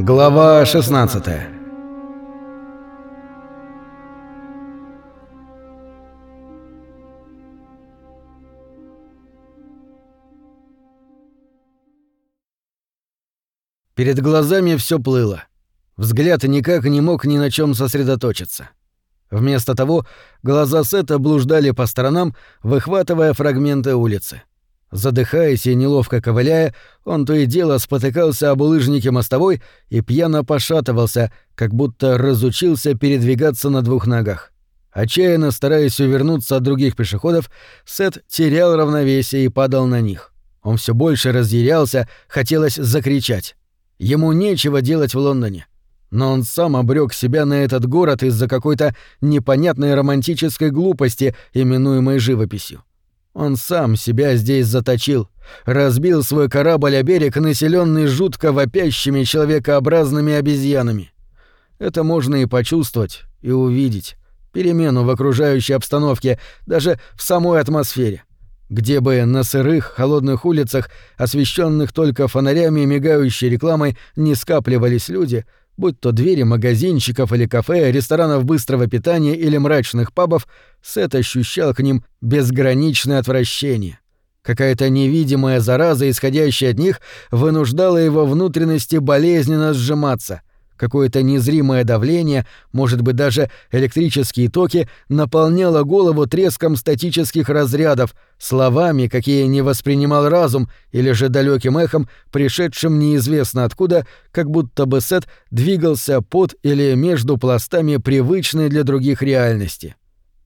Глава 16 Перед глазами все плыло. Взгляд никак не мог ни на чем сосредоточиться. Вместо того, глаза Сета блуждали по сторонам, выхватывая фрагменты улицы. Задыхаясь и неловко ковыляя, он то и дело спотыкался об улыжнике мостовой и пьяно пошатывался, как будто разучился передвигаться на двух ногах. Отчаянно стараясь увернуться от других пешеходов, Сет терял равновесие и падал на них. Он все больше разъярялся, хотелось закричать. Ему нечего делать в Лондоне. Но он сам обрек себя на этот город из-за какой-то непонятной романтической глупости, именуемой живописью. Он сам себя здесь заточил, разбил свой корабль о берег, населенный жутко вопящими человекообразными обезьянами. Это можно и почувствовать, и увидеть. Перемену в окружающей обстановке, даже в самой атмосфере. Где бы на сырых, холодных улицах, освещенных только фонарями и мигающей рекламой, не скапливались люди — будь то двери магазинчиков или кафе, ресторанов быстрого питания или мрачных пабов, Сет ощущал к ним безграничное отвращение. Какая-то невидимая зараза, исходящая от них, вынуждала его внутренности болезненно сжиматься, Какое-то незримое давление, может быть даже электрические токи, наполняло голову треском статических разрядов, словами, какие не воспринимал разум, или же далеким эхом, пришедшим неизвестно откуда, как будто бы Сет двигался под или между пластами привычной для других реальности.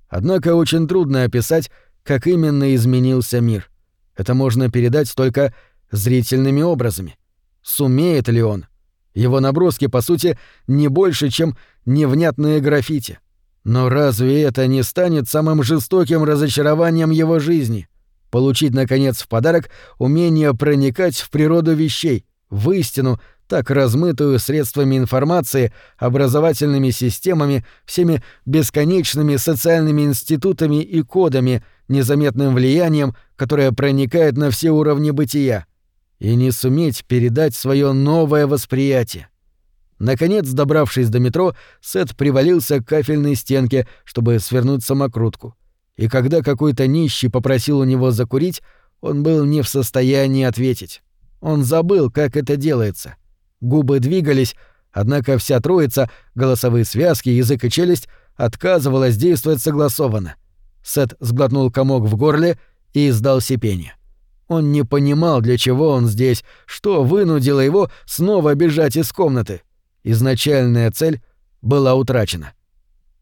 Однако очень трудно описать, как именно изменился мир. Это можно передать только зрительными образами. Сумеет ли он? Его наброски, по сути, не больше, чем невнятные граффити. Но разве это не станет самым жестоким разочарованием его жизни? Получить, наконец, в подарок умение проникать в природу вещей, в истину, так размытую средствами информации, образовательными системами, всеми бесконечными социальными институтами и кодами, незаметным влиянием, которое проникает на все уровни бытия — и не суметь передать свое новое восприятие. Наконец, добравшись до метро, Сет привалился к кафельной стенке, чтобы свернуть самокрутку. И когда какой-то нищий попросил у него закурить, он был не в состоянии ответить. Он забыл, как это делается. Губы двигались, однако вся троица, голосовые связки, язык и челюсть, отказывалась действовать согласованно. Сет сглотнул комок в горле и издал сипение. Он не понимал, для чего он здесь, что вынудило его снова бежать из комнаты. Изначальная цель была утрачена.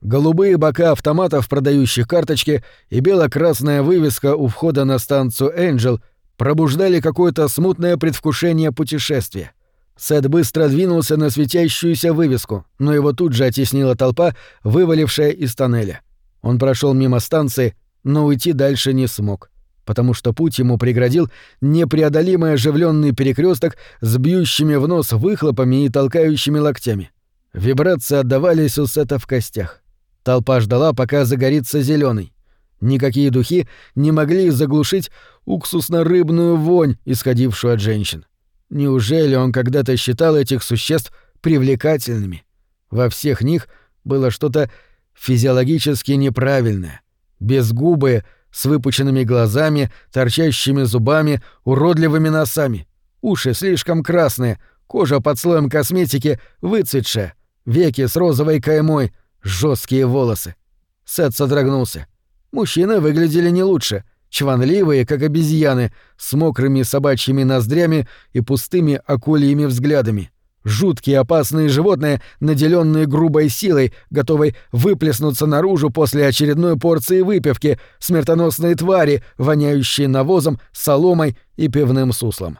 Голубые бока автоматов, продающих карточки, и бело-красная вывеска у входа на станцию «Энджел» пробуждали какое-то смутное предвкушение путешествия. Сет быстро двинулся на светящуюся вывеску, но его тут же оттеснила толпа, вывалившая из тоннеля. Он прошел мимо станции, но уйти дальше не смог потому что путь ему преградил непреодолимый оживленный перекресток с бьющими в нос выхлопами и толкающими локтями. Вибрации отдавались у Сета в костях. Толпа ждала, пока загорится зеленый. Никакие духи не могли заглушить уксусно-рыбную вонь, исходившую от женщин. Неужели он когда-то считал этих существ привлекательными? Во всех них было что-то физиологически неправильное. Безгубые, с выпученными глазами, торчащими зубами, уродливыми носами. Уши слишком красные, кожа под слоем косметики выцветшая, веки с розовой каймой, жесткие волосы. Сет содрогнулся. Мужчины выглядели не лучше, чванливые, как обезьяны, с мокрыми собачьими ноздрями и пустыми акульями взглядами. Жуткие опасные животные, наделенные грубой силой, готовой выплеснуться наружу после очередной порции выпивки, смертоносные твари, воняющие навозом, соломой и пивным суслом.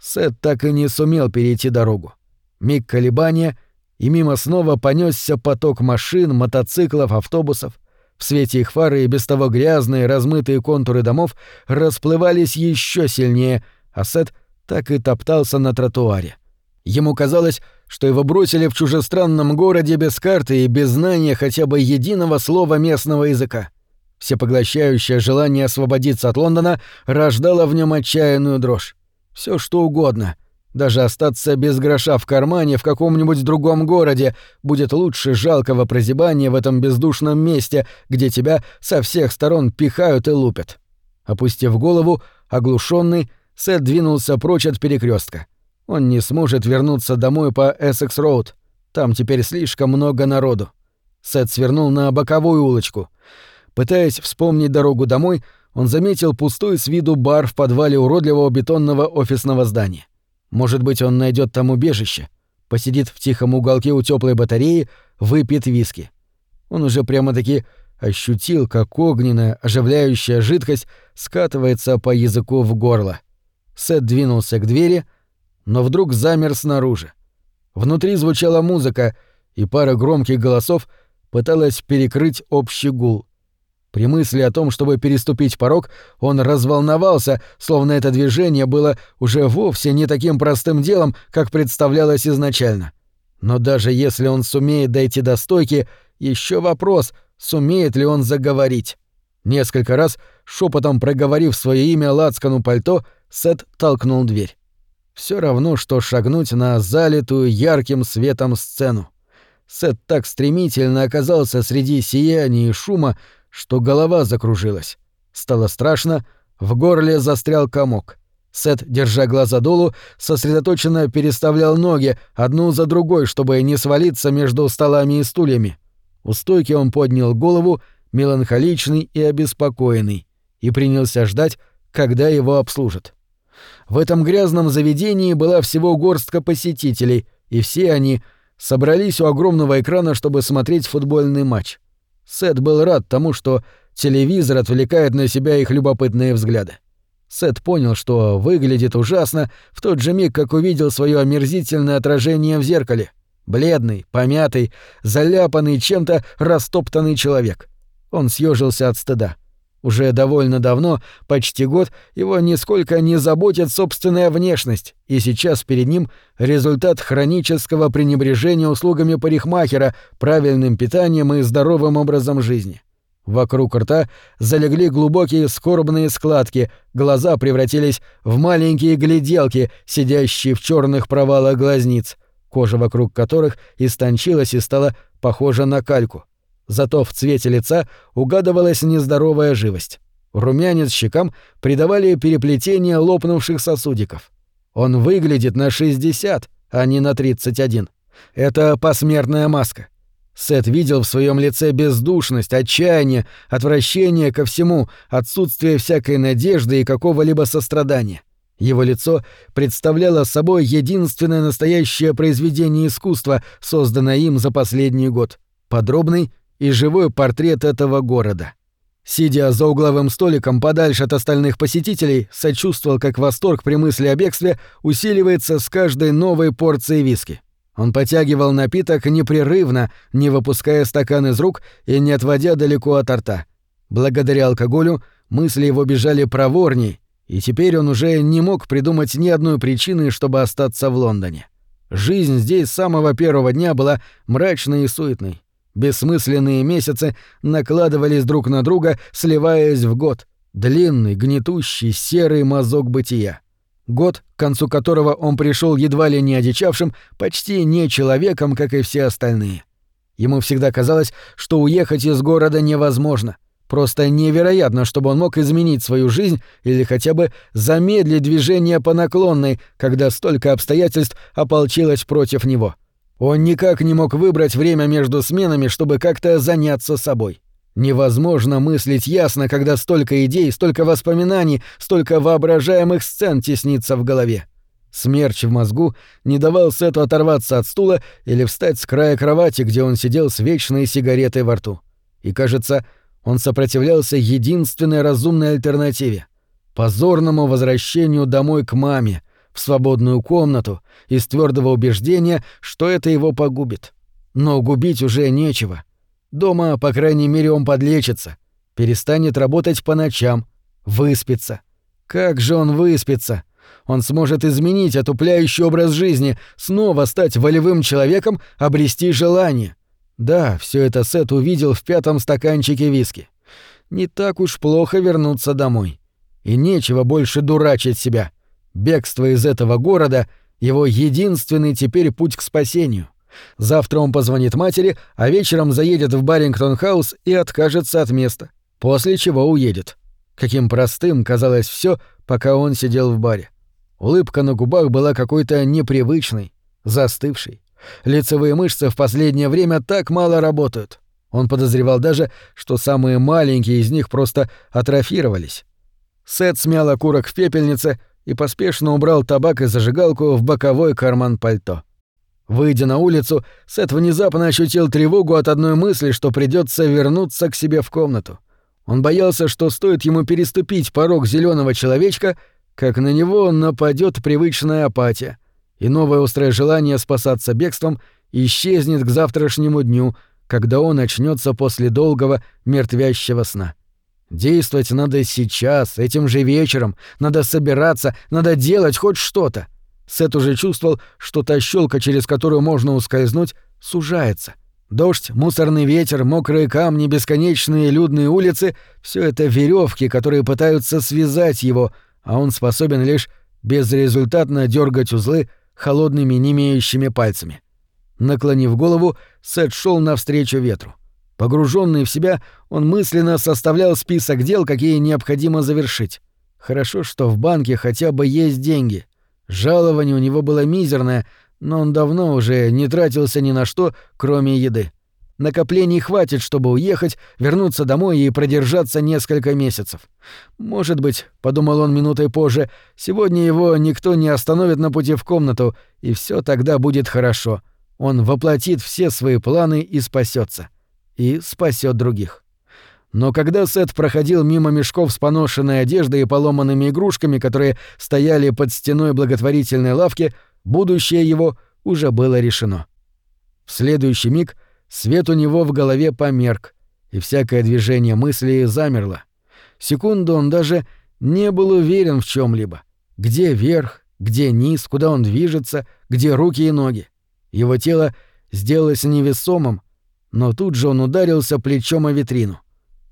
Сет так и не сумел перейти дорогу. Миг колебания, и мимо снова понесся поток машин, мотоциклов, автобусов. В свете их фары и без того грязные, размытые контуры домов расплывались еще сильнее, а Сет так и топтался на тротуаре. Ему казалось, что его бросили в чужестранном городе без карты и без знания хотя бы единого слова местного языка. Всепоглощающее желание освободиться от Лондона рождало в нем отчаянную дрожь. Все что угодно. Даже остаться без гроша в кармане в каком-нибудь другом городе будет лучше жалкого прозябания в этом бездушном месте, где тебя со всех сторон пихают и лупят. Опустив голову, оглушенный, Сет двинулся прочь от перекрестка. Он не сможет вернуться домой по Эссекс-Роуд. Там теперь слишком много народу. Сет свернул на боковую улочку. Пытаясь вспомнить дорогу домой, он заметил пустой с виду бар в подвале уродливого бетонного офисного здания. Может быть, он найдет там убежище, посидит в тихом уголке у теплой батареи, выпьет виски. Он уже прямо-таки ощутил, как огненная, оживляющая жидкость скатывается по языку в горло. Сет двинулся к двери, но вдруг замер снаружи. Внутри звучала музыка, и пара громких голосов пыталась перекрыть общий гул. При мысли о том, чтобы переступить порог, он разволновался, словно это движение было уже вовсе не таким простым делом, как представлялось изначально. Но даже если он сумеет дойти до стойки, еще вопрос, сумеет ли он заговорить. Несколько раз, шепотом проговорив свое имя лацкану пальто, Сет толкнул дверь. Все равно, что шагнуть на залитую ярким светом сцену. Сет так стремительно оказался среди сияния и шума, что голова закружилась. Стало страшно, в горле застрял комок. Сет, держа глаза долу, сосредоточенно переставлял ноги одну за другой, чтобы не свалиться между столами и стульями. У стойки он поднял голову, меланхоличный и обеспокоенный, и принялся ждать, когда его обслужат. В этом грязном заведении была всего горстка посетителей, и все они собрались у огромного экрана, чтобы смотреть футбольный матч. Сет был рад тому, что телевизор отвлекает на себя их любопытные взгляды. Сет понял, что выглядит ужасно в тот же миг, как увидел свое омерзительное отражение в зеркале. Бледный, помятый, заляпанный чем-то растоптанный человек. Он съежился от стыда. Уже довольно давно, почти год, его нисколько не заботит собственная внешность, и сейчас перед ним результат хронического пренебрежения услугами парикмахера, правильным питанием и здоровым образом жизни. Вокруг рта залегли глубокие скорбные складки, глаза превратились в маленькие гляделки, сидящие в черных провалах глазниц, кожа вокруг которых истончилась и стала похожа на кальку. Зато в цвете лица угадывалась нездоровая живость. Румянец щекам придавали переплетение лопнувших сосудиков. Он выглядит на 60, а не на 31. Это посмертная маска. Сет видел в своем лице бездушность, отчаяние, отвращение ко всему, отсутствие всякой надежды и какого-либо сострадания. Его лицо представляло собой единственное настоящее произведение искусства, созданное им за последний год. Подробный и живой портрет этого города. Сидя за угловым столиком подальше от остальных посетителей, сочувствовал, как восторг при мысли о бегстве усиливается с каждой новой порцией виски. Он потягивал напиток непрерывно, не выпуская стакан из рук и не отводя далеко от рта. Благодаря алкоголю мысли его бежали проворней, и теперь он уже не мог придумать ни одной причины, чтобы остаться в Лондоне. Жизнь здесь с самого первого дня была мрачной и суетной. Бессмысленные месяцы накладывались друг на друга, сливаясь в год. Длинный, гнетущий, серый мазок бытия. Год, к концу которого он пришел едва ли не одичавшим, почти не человеком, как и все остальные. Ему всегда казалось, что уехать из города невозможно. Просто невероятно, чтобы он мог изменить свою жизнь или хотя бы замедлить движение по наклонной, когда столько обстоятельств ополчилось против него. — он никак не мог выбрать время между сменами, чтобы как-то заняться собой. Невозможно мыслить ясно, когда столько идей, столько воспоминаний, столько воображаемых сцен теснится в голове. Смерч в мозгу не давал Сету оторваться от стула или встать с края кровати, где он сидел с вечной сигаретой во рту. И, кажется, он сопротивлялся единственной разумной альтернативе — позорному возвращению домой к маме — в свободную комнату из твердого убеждения, что это его погубит. Но губить уже нечего. Дома, по крайней мере, он подлечится, перестанет работать по ночам, выспится. Как же он выспится? Он сможет изменить отупляющий образ жизни, снова стать волевым человеком, обрести желание. Да, все это Сет увидел в пятом стаканчике виски. не так уж плохо вернуться домой. И нечего больше дурачить себя. Бегство из этого города — его единственный теперь путь к спасению. Завтра он позвонит матери, а вечером заедет в Баррингтон-хаус и откажется от места, после чего уедет. Каким простым казалось все, пока он сидел в баре. Улыбка на губах была какой-то непривычной, застывшей. Лицевые мышцы в последнее время так мало работают. Он подозревал даже, что самые маленькие из них просто атрофировались. Сет смял окурок в пепельнице и поспешно убрал табак и зажигалку в боковой карман пальто. Выйдя на улицу, Сет внезапно ощутил тревогу от одной мысли, что придется вернуться к себе в комнату. Он боялся, что стоит ему переступить порог зеленого человечка, как на него нападет привычная апатия, и новое острое желание спасаться бегством исчезнет к завтрашнему дню, когда он очнется после долгого мертвящего сна. Действовать надо сейчас, этим же вечером, надо собираться, надо делать хоть что-то. Сет уже чувствовал, что та щелка, через которую можно ускользнуть, сужается. Дождь, мусорный ветер, мокрые камни, бесконечные людные улицы — все это веревки, которые пытаются связать его, а он способен лишь безрезультатно дергать узлы холодными немеющими пальцами. Наклонив голову, Сет шел навстречу ветру. Погруженный в себя, он мысленно составлял список дел, какие необходимо завершить. Хорошо, что в банке хотя бы есть деньги. Жалование у него было мизерное, но он давно уже не тратился ни на что, кроме еды. Накоплений хватит, чтобы уехать, вернуться домой и продержаться несколько месяцев. Может быть, — подумал он минутой позже, — сегодня его никто не остановит на пути в комнату, и все тогда будет хорошо. Он воплотит все свои планы и спасется и спасет других. Но когда Сет проходил мимо мешков с поношенной одеждой и поломанными игрушками, которые стояли под стеной благотворительной лавки, будущее его уже было решено. В следующий миг свет у него в голове померк, и всякое движение мысли замерло. Секунду он даже не был уверен в чем либо Где верх, где низ, куда он движется, где руки и ноги. Его тело сделалось невесомым, но тут же он ударился плечом о витрину.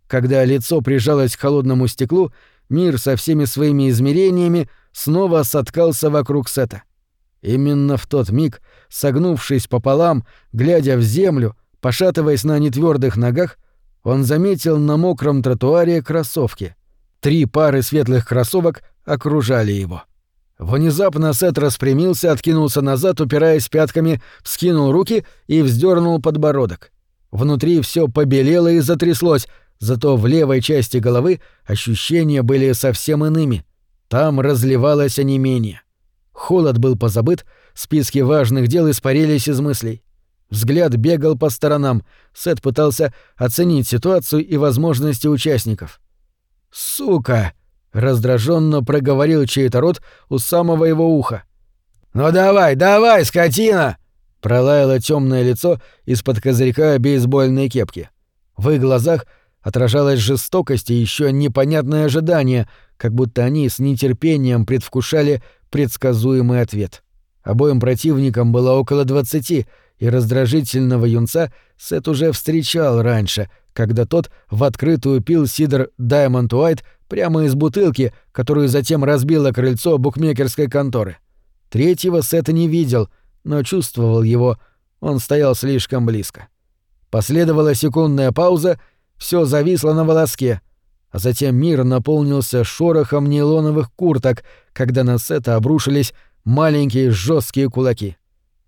Когда лицо прижалось к холодному стеклу, мир со всеми своими измерениями снова соткался вокруг Сета. Именно в тот миг, согнувшись пополам, глядя в землю, пошатываясь на нетвёрдых ногах, он заметил на мокром тротуаре кроссовки. Три пары светлых кроссовок окружали его. Внезапно Сет распрямился, откинулся назад, упираясь пятками, вскинул руки и вздернул подбородок. Внутри все побелело и затряслось, зато в левой части головы ощущения были совсем иными. Там разливалось онемение. Холод был позабыт, списки важных дел испарились из мыслей. Взгляд бегал по сторонам, Сет пытался оценить ситуацию и возможности участников. «Сука!» — раздраженно проговорил чей-то рот у самого его уха. «Ну давай, давай, скотина!» Пролаяло темное лицо из-под козырька бейсбольной кепки. В их глазах отражалась жестокость и еще непонятное ожидание, как будто они с нетерпением предвкушали предсказуемый ответ. Обоим противникам было около двадцати, и раздражительного юнца Сет уже встречал раньше, когда тот в открытую пил сидр Diamond White прямо из бутылки, которую затем разбило крыльцо букмекерской конторы. Третьего Сет не видел, но чувствовал его, он стоял слишком близко. Последовала секундная пауза, все зависло на волоске, а затем мир наполнился шорохом нейлоновых курток, когда на Сета обрушились маленькие жесткие кулаки.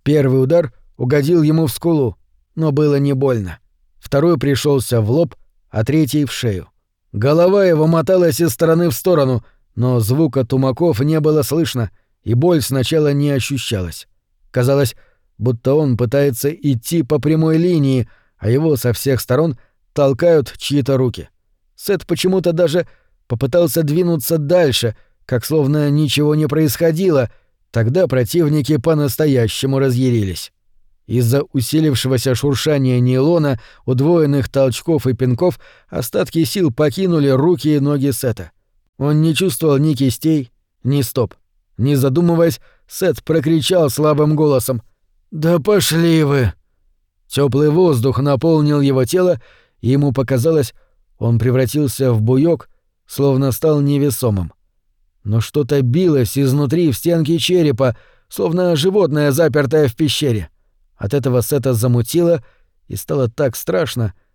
Первый удар угодил ему в скулу, но было не больно. Второй пришелся в лоб, а третий — в шею. Голова его моталась из стороны в сторону, но звука тумаков не было слышно, и боль сначала не ощущалась. Казалось, будто он пытается идти по прямой линии, а его со всех сторон толкают чьи-то руки. Сет почему-то даже попытался двинуться дальше, как словно ничего не происходило, тогда противники по-настоящему разъярились. Из-за усилившегося шуршания нейлона, удвоенных толчков и пинков, остатки сил покинули руки и ноги Сета. Он не чувствовал ни кистей, ни стоп. Не задумываясь, Сет прокричал слабым голосом. «Да пошли вы!» Теплый воздух наполнил его тело, и ему показалось, Он превратился в буёк, словно стал невесомым. Но что-то билось изнутри в стенки черепа, словно животное, запертое в пещере. От этого Сета замутило, и стало так страшно, что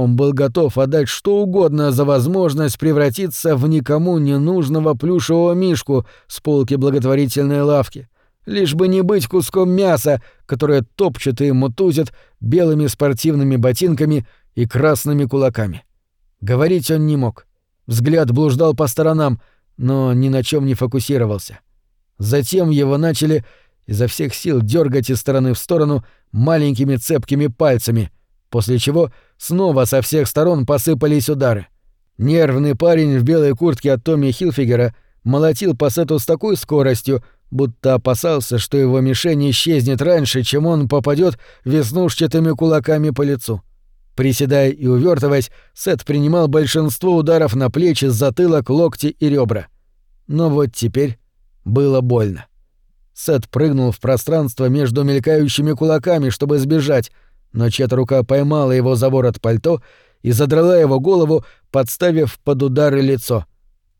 он был готов отдать что угодно за возможность превратиться в никому не нужного плюшевого мишку с полки благотворительной лавки, лишь бы не быть куском мяса, которое топчет и мутузит белыми спортивными ботинками и красными кулаками. Говорить он не мог. Взгляд блуждал по сторонам, но ни на чем не фокусировался. Затем его начали изо всех сил дергать из стороны в сторону маленькими цепкими пальцами, после чего снова со всех сторон посыпались удары. Нервный парень в белой куртке от Томми Хилфигера молотил по сету с такой скоростью, будто опасался, что его мишень исчезнет раньше, чем он попадет веснушчатыми кулаками по лицу. Приседая и увертываясь, Сет принимал большинство ударов на плечи, затылок, локти и ребра. Но вот теперь было больно. Сет прыгнул в пространство между мелькающими кулаками, чтобы сбежать, но чья-то рука поймала его за ворот пальто и задрала его голову, подставив под удары лицо.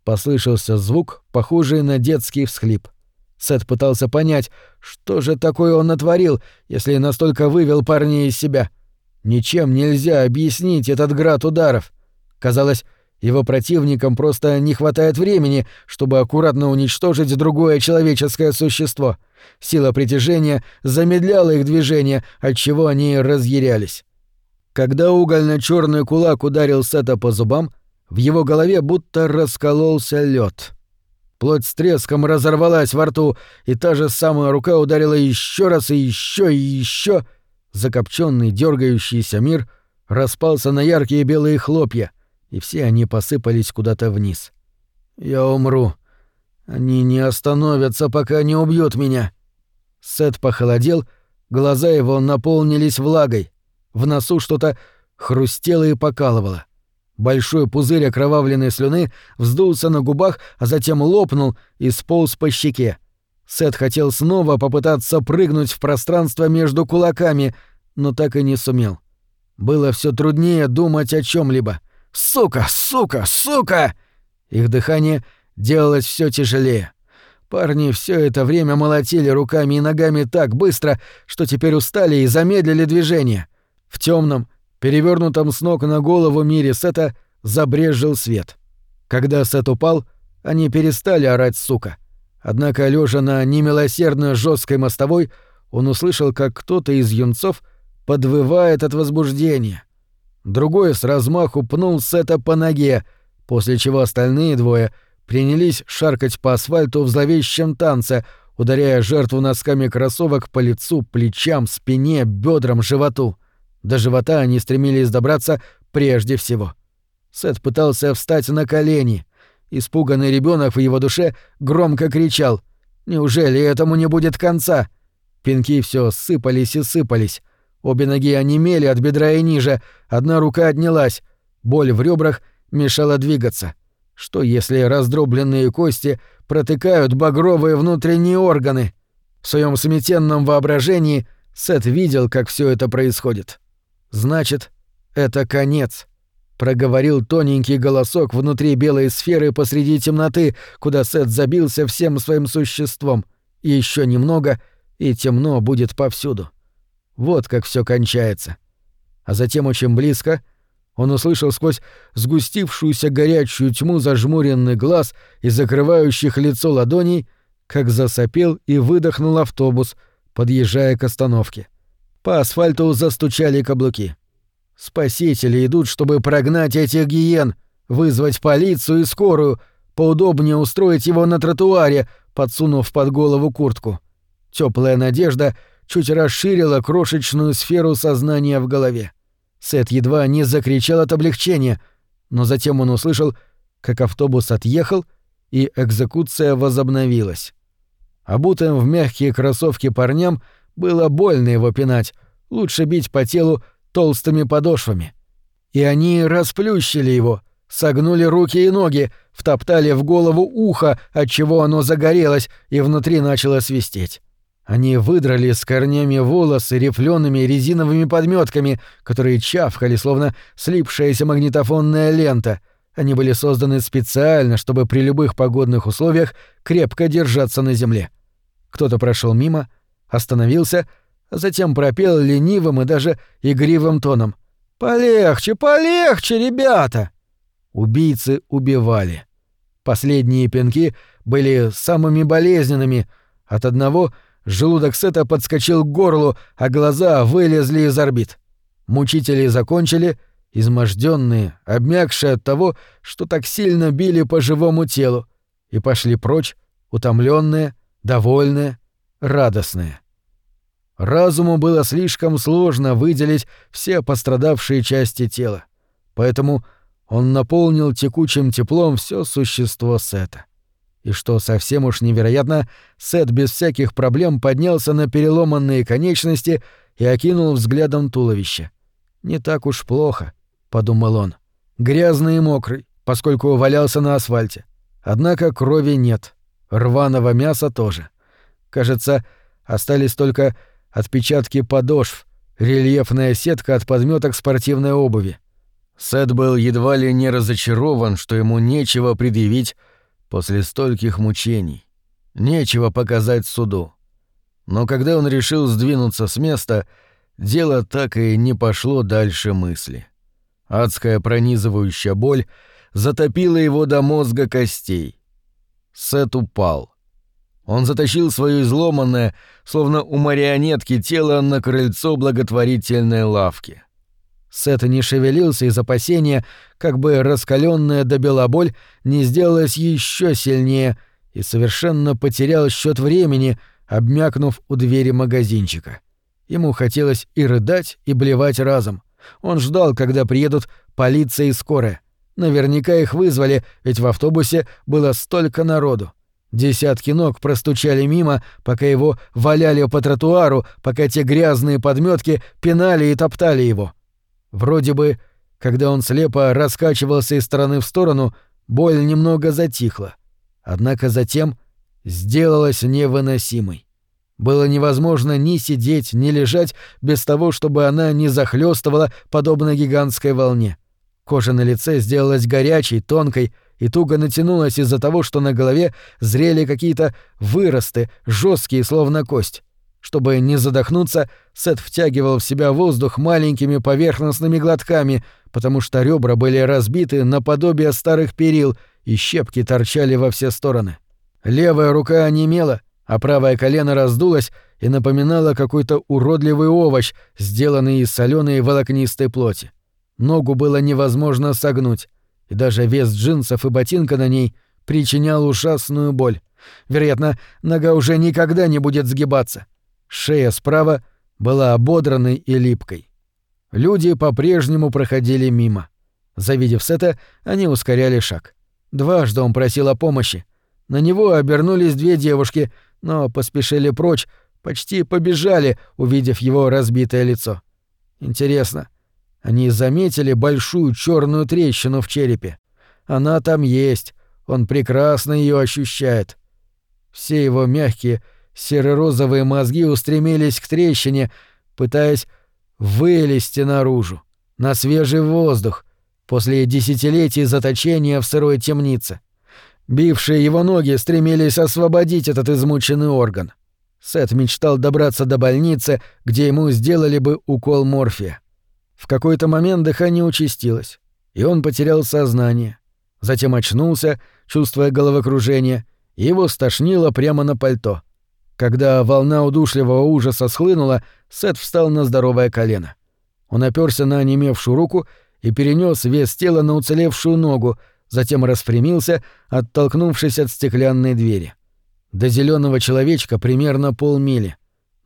Послышался звук, похожий на детский всхлип. Сет пытался понять, что же такое он натворил, если настолько вывел парня из себя. Ничем нельзя объяснить этот град ударов. Казалось, его противникам просто не хватает времени, чтобы аккуратно уничтожить другое человеческое существо. Сила притяжения замедляла их движение, отчего они разъярялись. Когда угольно черный кулак ударил Сета по зубам, в его голове будто раскололся лед. Плоть с треском разорвалась во рту, и та же самая рука ударила еще раз и еще и еще. Закопченный, дергающийся мир распался на яркие белые хлопья — и все они посыпались куда-то вниз. «Я умру. Они не остановятся, пока не убьют меня». Сет похолодел, глаза его наполнились влагой. В носу что-то хрустело и покалывало. Большой пузырь окровавленной слюны вздулся на губах, а затем лопнул и сполз по щеке. Сет хотел снова попытаться прыгнуть в пространство между кулаками, но так и не сумел. Было все труднее думать о чем либо — «Сука! Сука! Сука!» Их дыхание делалось все тяжелее. Парни все это время молотили руками и ногами так быстро, что теперь устали и замедлили движение. В темном, перевернутом с ног на голову мире Сета забрезжил свет. Когда Сет упал, они перестали орать «сука». Однако, лежа на немилосердно жесткой мостовой, он услышал, как кто-то из юнцов подвывает от возбуждения — Другой с размаху пнул Сета по ноге, после чего остальные двое принялись шаркать по асфальту в зловещем танце, ударяя жертву носками кроссовок по лицу, плечам, спине, бедрам, животу. До живота они стремились добраться прежде всего. Сет пытался встать на колени. Испуганный ребенок в его душе громко кричал. «Неужели этому не будет конца?» Пинки все сыпались и сыпались. Обе ноги онемели от бедра и ниже, одна рука отнялась. Боль в ребрах мешала двигаться. Что если раздробленные кости протыкают багровые внутренние органы? В своем смятенном воображении Сет видел, как все это происходит. Значит, это конец. Проговорил тоненький голосок внутри белой сферы посреди темноты, куда Сет забился всем своим существом. Еще немного, и темно будет повсюду. Вот как все кончается. А затем очень близко он услышал сквозь сгустившуюся горячую тьму зажмуренный глаз и закрывающих лицо ладоней, как засопел и выдохнул автобус, подъезжая к остановке. По асфальту застучали каблуки. Спасители идут, чтобы прогнать этих гиен, вызвать полицию и скорую, поудобнее устроить его на тротуаре, подсунув под голову куртку. Теплая надежда — чуть расширила крошечную сферу сознания в голове. Сет едва не закричал от облегчения, но затем он услышал, как автобус отъехал, и экзекуция возобновилась. Обутым в мягкие кроссовки парням было больно его пинать, лучше бить по телу толстыми подошвами. И они расплющили его, согнули руки и ноги, втоптали в голову ухо, отчего оно загорелось, и внутри начало свистеть. Они выдрали с корнями волосы рифлеными резиновыми подметками, которые чавкали, словно слипшаяся магнитофонная лента. Они были созданы специально, чтобы при любых погодных условиях крепко держаться на земле. Кто-то прошел мимо, остановился, а затем пропел ленивым и даже игривым тоном. «Полегче, полегче, ребята!» Убийцы убивали. Последние пинки были самыми болезненными. От одного желудок Сета подскочил к горлу, а глаза вылезли из орбит. Мучители закончили, изможденные, обмякшие от того, что так сильно били по живому телу, и пошли прочь, утомленные, довольные, радостные. Разуму было слишком сложно выделить все пострадавшие части тела, поэтому он наполнил текучим теплом все существо Сета. И что совсем уж невероятно, Сет без всяких проблем поднялся на переломанные конечности и окинул взглядом туловище. «Не так уж плохо», — подумал он. Грязный и мокрый, поскольку валялся на асфальте. Однако крови нет. Рваного мяса тоже. Кажется, остались только отпечатки подошв, рельефная сетка от подметок спортивной обуви. Сет был едва ли не разочарован, что ему нечего предъявить после стольких мучений. Нечего показать суду. Но когда он решил сдвинуться с места, дело так и не пошло дальше мысли. Адская пронизывающая боль затопила его до мозга костей. Сет упал. Он затащил свое изломанное, словно у марионетки, тело на крыльцо благотворительной лавки. Сет не шевелился из опасения, как бы раскаленная до бела боль не сделалась еще сильнее и совершенно потерял счет времени, обмякнув у двери магазинчика. Ему хотелось и рыдать, и блевать разом. Он ждал, когда приедут полиция и скорая. Наверняка их вызвали, ведь в автобусе было столько народу. Десятки ног простучали мимо, пока его валяли по тротуару, пока те грязные подметки пинали и топтали его. Вроде бы, когда он слепо раскачивался из стороны в сторону, боль немного затихла. Однако затем сделалась невыносимой. Было невозможно ни сидеть, ни лежать без того, чтобы она не захлестывала подобно гигантской волне. Кожа на лице сделалась горячей, тонкой и туго натянулась из-за того, что на голове зрели какие-то выросты, жесткие, словно кость. Чтобы не задохнуться, Сет втягивал в себя воздух маленькими поверхностными глотками, потому что ребра были разбиты наподобие старых перил, и щепки торчали во все стороны. Левая рука онемела, а правое колено раздулось и напоминало какой-то уродливый овощ, сделанный из соленой волокнистой плоти. Ногу было невозможно согнуть, и даже вес джинсов и ботинка на ней причинял ужасную боль. Вероятно, нога уже никогда не будет сгибаться. Шея справа была ободранной и липкой. Люди по-прежнему проходили мимо. Завидев Сета, они ускоряли шаг. Дважды он просил о помощи. На него обернулись две девушки, но поспешили прочь, почти побежали, увидев его разбитое лицо. Интересно, они заметили большую черную трещину в черепе. Она там есть, он прекрасно ее ощущает. Все его мягкие, Серо-розовые мозги устремились к трещине, пытаясь вылезти наружу, на свежий воздух, после десятилетий заточения в сырой темнице. Бившие его ноги стремились освободить этот измученный орган. Сет мечтал добраться до больницы, где ему сделали бы укол морфия. В какой-то момент дыхание участилось, и он потерял сознание. Затем очнулся, чувствуя головокружение, и его стошнило прямо на пальто — когда волна удушливого ужаса схлынула, Сет встал на здоровое колено. Он оперся на онемевшую руку и перенес вес тела на уцелевшую ногу, затем распрямился, оттолкнувшись от стеклянной двери. До зеленого человечка примерно полмили.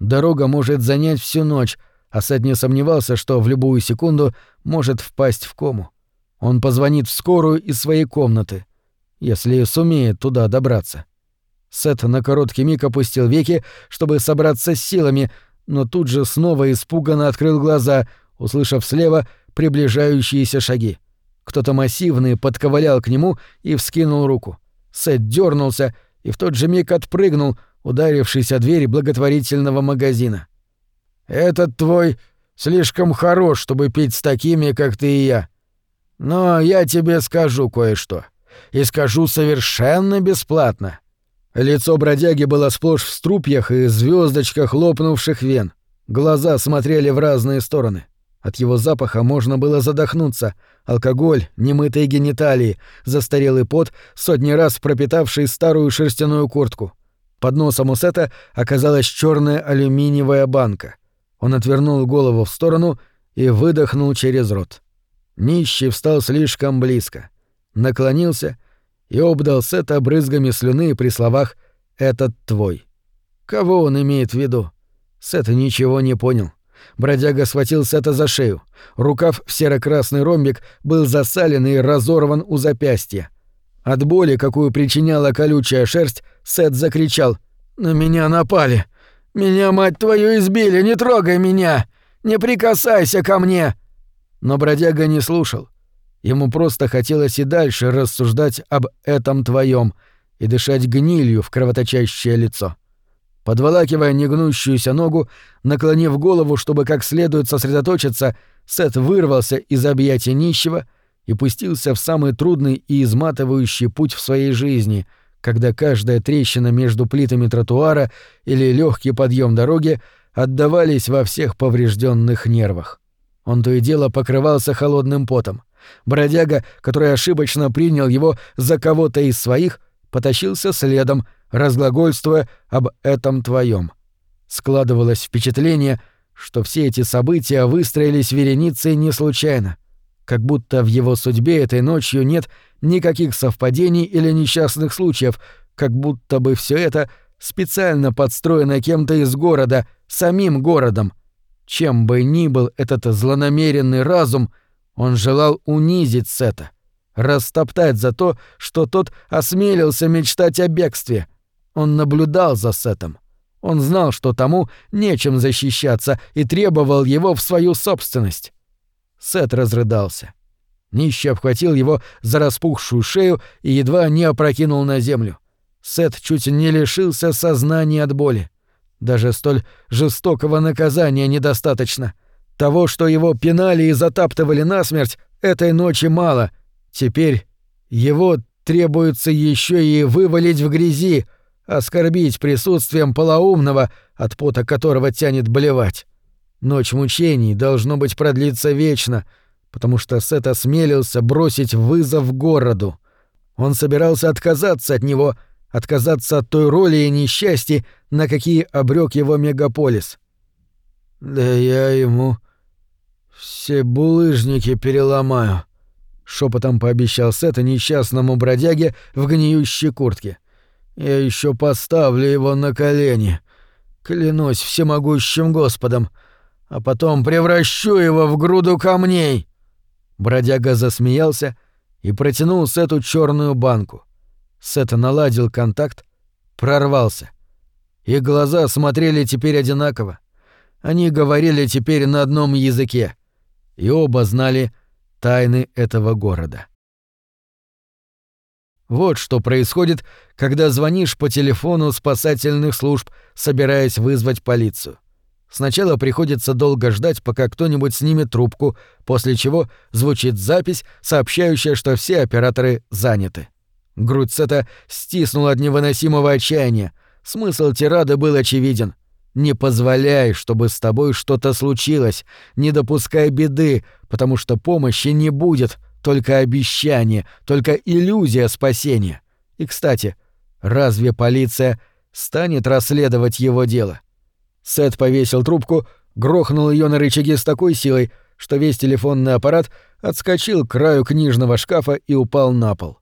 Дорога может занять всю ночь, а Сет не сомневался, что в любую секунду может впасть в кому. Он позвонит в скорую из своей комнаты, если сумеет туда добраться. Сет на короткий миг опустил веки, чтобы собраться с силами, но тут же снова испуганно открыл глаза, услышав слева приближающиеся шаги. Кто-то массивный подковылял к нему и вскинул руку. Сет дернулся и в тот же миг отпрыгнул, ударившись о дверь благотворительного магазина. «Этот твой слишком хорош, чтобы пить с такими, как ты и я. Но я тебе скажу кое-что. И скажу совершенно бесплатно». Лицо бродяги было сплошь в струпьях и звездочках лопнувших вен. Глаза смотрели в разные стороны. От его запаха можно было задохнуться. Алкоголь, немытые гениталии, застарелый пот, сотни раз пропитавший старую шерстяную куртку. Под носом у Сета оказалась черная алюминиевая банка. Он отвернул голову в сторону и выдохнул через рот. Нищий встал слишком близко. Наклонился и обдал Сета брызгами слюны при словах «этот твой». Кого он имеет в виду? Сет ничего не понял. Бродяга схватил Сета за шею. Рукав в серо-красный ромбик был засален и разорван у запястья. От боли, какую причиняла колючая шерсть, Сет закричал «На меня напали! Меня, мать твою, избили! Не трогай меня! Не прикасайся ко мне!» Но бродяга не слушал. Ему просто хотелось и дальше рассуждать об этом твоем и дышать гнилью в кровоточащее лицо. Подволакивая негнущуюся ногу, наклонив голову, чтобы как следует сосредоточиться, Сет вырвался из объятия нищего и пустился в самый трудный и изматывающий путь в своей жизни, когда каждая трещина между плитами тротуара или легкий подъем дороги отдавались во всех поврежденных нервах. Он то и дело покрывался холодным потом. Бродяга, который ошибочно принял его за кого-то из своих, потащился следом, разглагольствуя об этом твоем. Складывалось впечатление, что все эти события выстроились вереницей не случайно, как будто в его судьбе этой ночью нет никаких совпадений или несчастных случаев, как будто бы все это специально подстроено кем-то из города, самим городом. Чем бы ни был этот злонамеренный разум, он желал унизить Сета, растоптать за то, что тот осмелился мечтать о бегстве — он наблюдал за Сетом. Он знал, что тому нечем защищаться, и требовал его в свою собственность. Сет разрыдался. Нищий обхватил его за распухшую шею и едва не опрокинул на землю. Сет чуть не лишился сознания от боли. Даже столь жестокого наказания недостаточно. Того, что его пинали и затаптывали насмерть, этой ночи мало. Теперь его требуется еще и вывалить в грязи, оскорбить присутствием полоумного, от пота которого тянет блевать. Ночь мучений должно быть продлиться вечно, потому что Сет осмелился бросить вызов городу. Он собирался отказаться от него, отказаться от той роли и несчастья, на какие обрек его мегаполис. «Да я ему все булыжники переломаю», — шепотом пообещал Сет несчастному бродяге в гниющей куртке. — я еще поставлю его на колени. Клянусь всемогущим Господом. А потом превращу его в груду камней. Бродяга засмеялся и протянул Сету черную банку. Сет наладил контакт, прорвался. Их глаза смотрели теперь одинаково. Они говорили теперь на одном языке. И оба знали тайны этого города. Вот что происходит, когда звонишь по телефону спасательных служб, собираясь вызвать полицию. Сначала приходится долго ждать, пока кто-нибудь снимет трубку, после чего звучит запись, сообщающая, что все операторы заняты. Грудь Сета стиснула от невыносимого отчаяния. Смысл тирады был очевиден. «Не позволяй, чтобы с тобой что-то случилось. Не допускай беды, потому что помощи не будет только обещание, только иллюзия спасения. И, кстати, разве полиция станет расследовать его дело? Сет повесил трубку, грохнул ее на рычаги с такой силой, что весь телефонный аппарат отскочил к краю книжного шкафа и упал на пол.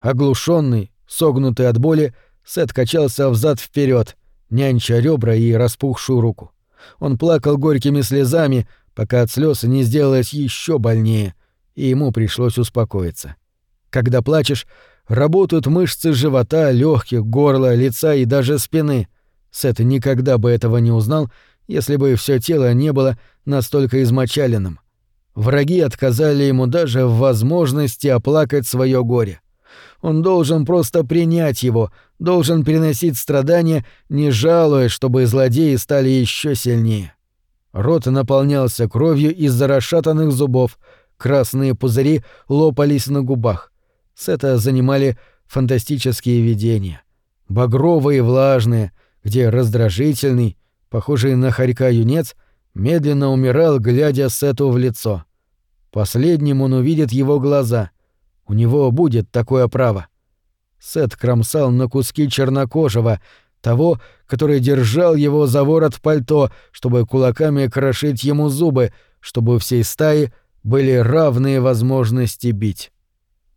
Оглушенный, согнутый от боли, Сет качался взад вперед, нянча ребра и распухшую руку. Он плакал горькими слезами, пока от слез не сделалось еще больнее — и ему пришлось успокоиться. Когда плачешь, работают мышцы живота, легких, горла, лица и даже спины. Сет никогда бы этого не узнал, если бы все тело не было настолько измочаленным. Враги отказали ему даже в возможности оплакать свое горе. Он должен просто принять его, должен переносить страдания, не жалуясь, чтобы злодеи стали еще сильнее. Рот наполнялся кровью из-за расшатанных зубов, красные пузыри лопались на губах. Сета занимали фантастические видения. Багровые и влажные, где раздражительный, похожий на хорька юнец, медленно умирал, глядя Сету в лицо. Последним он увидит его глаза. У него будет такое право. Сет кромсал на куски чернокожего, того, который держал его за ворот пальто, чтобы кулаками крошить ему зубы, чтобы у всей стаи были равные возможности бить.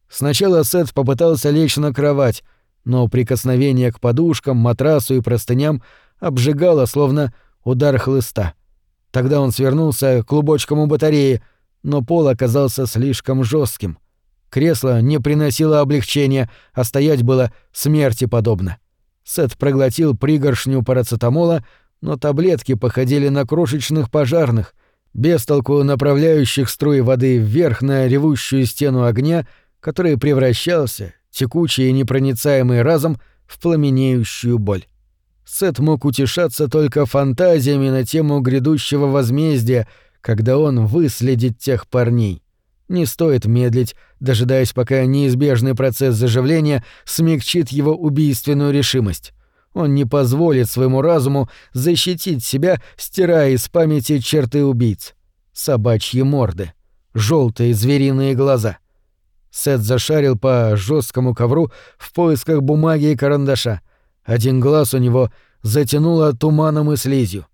Сначала Сет попытался лечь на кровать, но прикосновение к подушкам, матрасу и простыням обжигало, словно удар хлыста. Тогда он свернулся клубочком у батареи, но пол оказался слишком жестким. Кресло не приносило облегчения, а стоять было смерти подобно. Сет проглотил пригоршню парацетамола, но таблетки походили на крошечных пожарных, без толку направляющих струи воды вверх на ревущую стену огня, который превращался, текучий и непроницаемый разом, в пламенеющую боль. Сет мог утешаться только фантазиями на тему грядущего возмездия, когда он выследит тех парней. Не стоит медлить, дожидаясь, пока неизбежный процесс заживления смягчит его убийственную решимость. Он не позволит своему разуму защитить себя, стирая из памяти черты убийц. Собачьи морды, желтые звериные глаза. Сет зашарил по жесткому ковру в поисках бумаги и карандаша — один глаз у него затянуло туманом и слизью.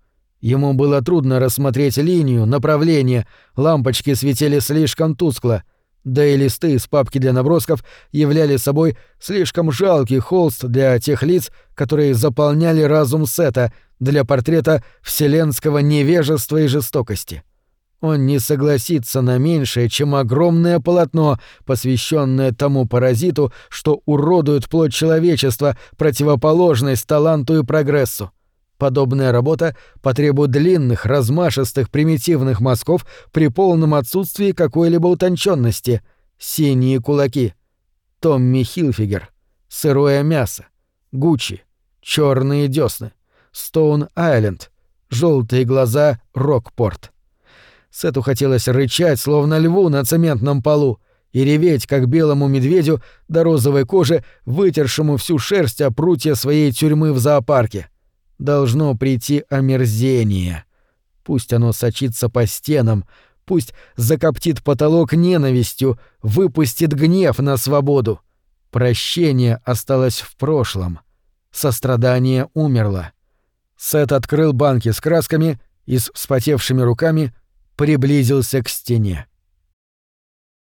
Ему было трудно рассмотреть линию, направление, лампочки светили слишком тускло, да и листы из папки для набросков являли собой слишком жалкий холст для тех лиц, которые заполняли разум Сета для портрета вселенского невежества и жестокости. Он не согласится на меньшее, чем огромное полотно, посвященное тому паразиту, что уродует плоть человечества, противоположность таланту и прогрессу. Подобная работа потребует длинных, размашистых, примитивных мазков при полном отсутствии какой-либо утонченности. Синие кулаки. Томми Хилфигер. Сырое мясо. Гуччи. Черные десны. Стоун Айленд. Желтые глаза Рокпорт. Сету хотелось рычать, словно льву на цементном полу, и реветь, как белому медведю до розовой кожи, вытершему всю шерсть о прутья своей тюрьмы в зоопарке. Должно прийти омерзение. Пусть оно сочится по стенам, пусть закоптит потолок ненавистью, выпустит гнев на свободу. Прощение осталось в прошлом. Сострадание умерло. Сет открыл банки с красками и с вспотевшими руками приблизился к стене.